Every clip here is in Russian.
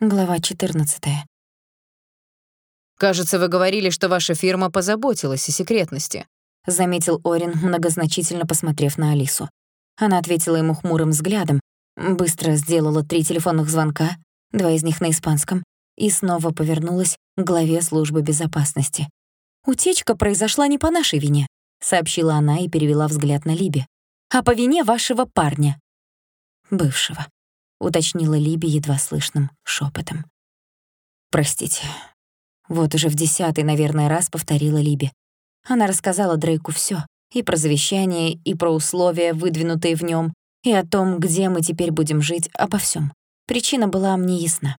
Глава 14. «Кажется, вы говорили, что ваша фирма позаботилась о секретности», заметил Орин, многозначительно посмотрев на Алису. Она ответила ему хмурым взглядом, быстро сделала три телефонных звонка, два из них на испанском, и снова повернулась к главе службы безопасности. «Утечка произошла не по нашей вине», — сообщила она и перевела взгляд на Либи. «А по вине вашего парня». «Бывшего», — уточнила Либи едва слышным шепотом. «Простите». Вот уже в десятый, наверное, раз повторила Либи. Она рассказала Дрейку всё: и про завещание, и про условия, выдвинутые в нём, и о том, где мы теперь будем жить, обо всём. Причина была мне ясна.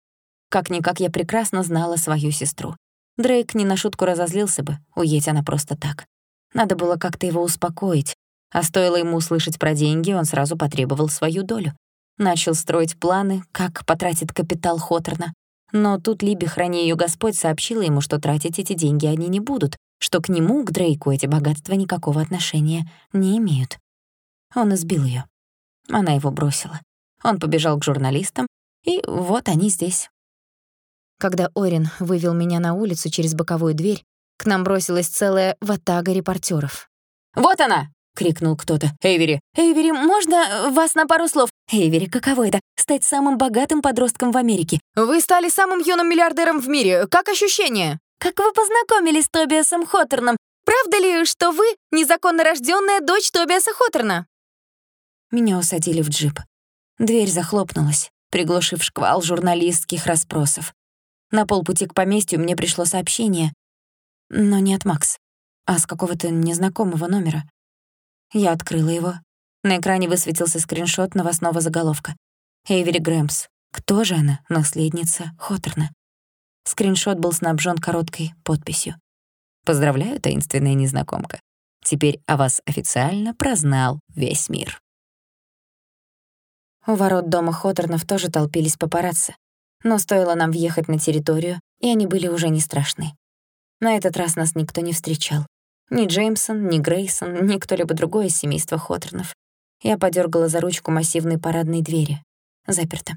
Как-никак я прекрасно знала свою сестру. Дрейк не на шутку разозлился бы, уедь она просто так. Надо было как-то его успокоить, а стоило ему услышать про деньги, он сразу потребовал свою долю. Начал строить планы, как потратит капитал Хоторна. Но тут Либи, храни её Господь, сообщила ему, что тратить эти деньги они не будут, что к нему, к Дрейку, эти богатства никакого отношения не имеют. Он избил её. Она его бросила. Он побежал к журналистам, и вот они здесь. Когда Орин вывел меня на улицу через боковую дверь, к нам бросилась целая ватага репортёров. «Вот она!» крикнул кто-то. «Эйвери! Эйвери, можно вас на пару слов? Эйвери, каково это — стать самым богатым подростком в Америке?» «Вы стали самым юным миллиардером в мире. Как ощущение?» «Как вы познакомились с Тобиасом Хоттерном? Правда ли, что вы незаконно рожденная дочь Тобиаса Хоттерна?» Меня усадили в джип. Дверь захлопнулась, приглушив шквал журналистских расспросов. На полпути к поместью мне пришло сообщение, но не от Макс, а с какого-то незнакомого номера. Я открыла его. На экране высветился скриншот новостного заголовка. Эйвери Грэмпс. Кто же она? Наследница Хоторна. Скриншот был снабжен короткой подписью. «Поздравляю, таинственная незнакомка. Теперь о вас официально прознал весь мир». У ворот дома Хоторнов тоже толпились папарацци. Но стоило нам въехать на территорию, и они были уже не страшны. На этот раз нас никто не встречал. Ни Джеймсон, ни Грейсон, ни кто-либо другой из семейства Хоторнов. Я подергала за ручку массивной парадной двери. Заперто.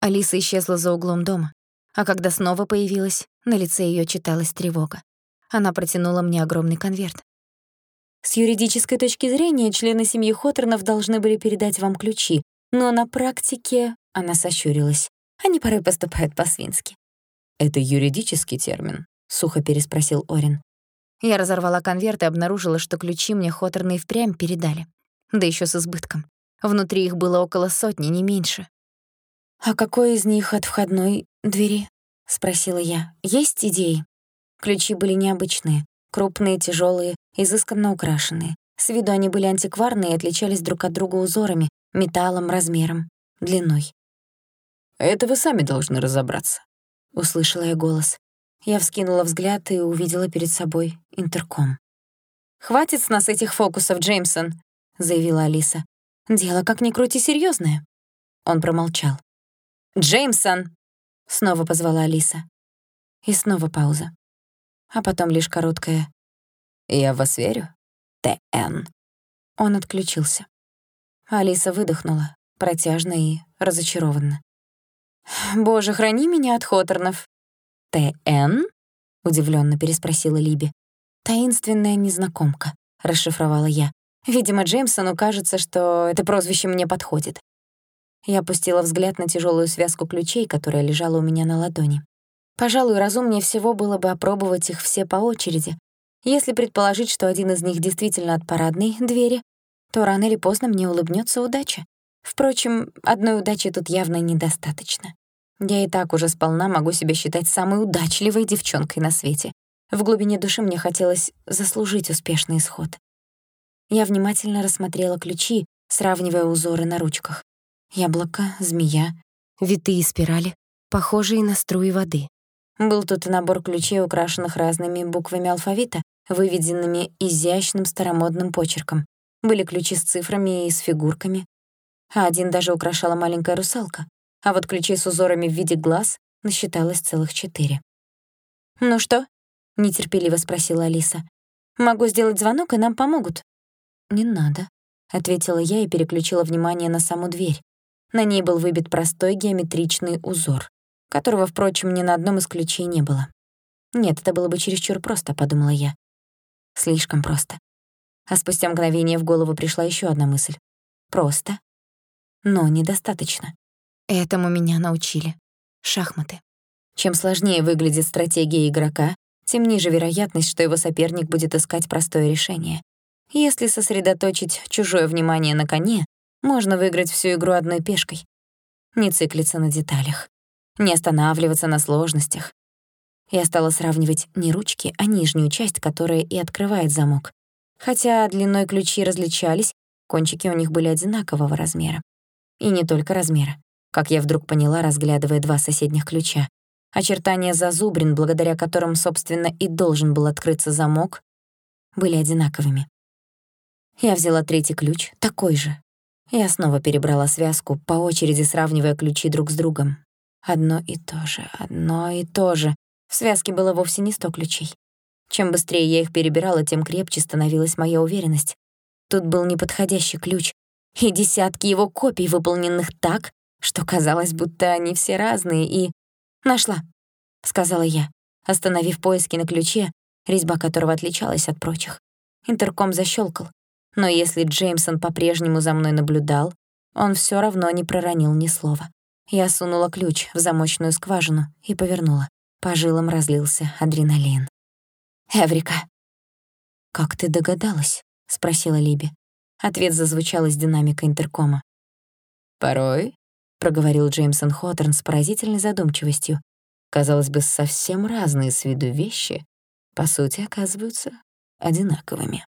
Алиса исчезла за углом дома, а когда снова появилась, на лице её читалась тревога. Она протянула мне огромный конверт. С юридической точки зрения члены семьи Хоторнов должны были передать вам ключи, но на практике, она сощурилась, они порой поступают по-свински. «Это юридический термин?» — сухо переспросил Орин. Я разорвала конверт и обнаружила, что ключи мне Хоторны впрямь передали. Да ещё с избытком. Внутри их было около сотни, не меньше. «А какой из них от входной двери?» — спросила я. «Есть идеи?» Ключи были необычные. Крупные, тяжёлые, изысканно украшенные. С виду они были антикварные и отличались друг от друга узорами, металлом, размером, длиной. «Это вы сами должны разобраться», — услышала я голос. Я вскинула взгляд и увидела перед собой интерком. «Хватит с нас этих фокусов, Джеймсон», — заявила Алиса. «Дело, как ни крути, серьёзное». Он промолчал. «Джеймсон!» — снова позвала Алиса. И снова пауза. А потом лишь короткая «Я в вас верю, Т.Н.» Он отключился. Алиса выдохнула, протяжно и разочарованно. «Боже, храни меня от Хоторнов», «Т.Н.?» — удивлённо переспросила Либи. «Таинственная незнакомка», — расшифровала я. «Видимо, Джеймсону кажется, что это прозвище мне подходит». Я опустила взгляд на тяжёлую связку ключей, которая лежала у меня на ладони. Пожалуй, разумнее всего было бы опробовать их все по очереди. Если предположить, что один из них действительно от парадной двери, то рано или поздно мне улыбнётся удача. Впрочем, одной удачи тут явно недостаточно. Я и так уже сполна могу себя считать самой удачливой девчонкой на свете. В глубине души мне хотелось заслужить успешный исход. Я внимательно рассмотрела ключи, сравнивая узоры на ручках. Яблоко, змея, витые спирали, похожие на струи воды. Был тут и набор ключей, украшенных разными буквами алфавита, выведенными изящным старомодным почерком. Были ключи с цифрами и с фигурками. А один даже украшала маленькая русалка а вот ключей с узорами в виде глаз насчиталось целых четыре. «Ну что?» — нетерпеливо спросила Алиса. «Могу сделать звонок, и нам помогут». «Не надо», — ответила я и переключила внимание на саму дверь. На ней был выбит простой геометричный узор. которого, впрочем, ни на одном из ключей не было. Нет, это было бы чересчур просто, подумала я. Слишком просто. А спустя мгновение в голову пришла еще одна мысль. Просто, но недостаточно. Этому меня научили. Шахматы. Чем сложнее выглядит стратегия игрока, тем ниже вероятность, что его соперник будет искать простое решение. Если сосредоточить чужое внимание на коне, можно выиграть всю игру одной пешкой. Не циклиться на деталях, не останавливаться на сложностях. Я стала сравнивать не ручки, а нижнюю часть, которая и открывает замок. Хотя длиной ключи различались, кончики у них были одинакового размера. И не только размера, как я вдруг поняла, разглядывая два соседних ключа. Очертания зазубрин, благодаря которым, собственно, и должен был открыться замок, были одинаковыми. Я взяла третий ключ, такой же. Я снова перебрала связку, по очереди сравнивая ключи друг с другом. Одно и то же, одно и то же. В связке было вовсе не сто ключей. Чем быстрее я их перебирала, тем крепче становилась моя уверенность. Тут был неподходящий ключ, и десятки его копий, выполненных так, что казалось, будто они все разные, и «Нашла», — сказала я, остановив поиски на ключе, резьба которого отличалась от прочих. Интерком защелкал, но если Джеймсон по-прежнему за мной наблюдал, он все равно не проронил ни слова. Я сунула ключ в замочную скважину и повернула. По жилам разлился адреналин. «Эврика!» «Как ты догадалась?» — спросила Либи. Ответ зазвучал из динамика интеркома. «Порой проговорил Джеймсон Хоторн с поразительной задумчивостью. Казалось бы, совсем разные с виду вещи, по сути, оказываются одинаковыми.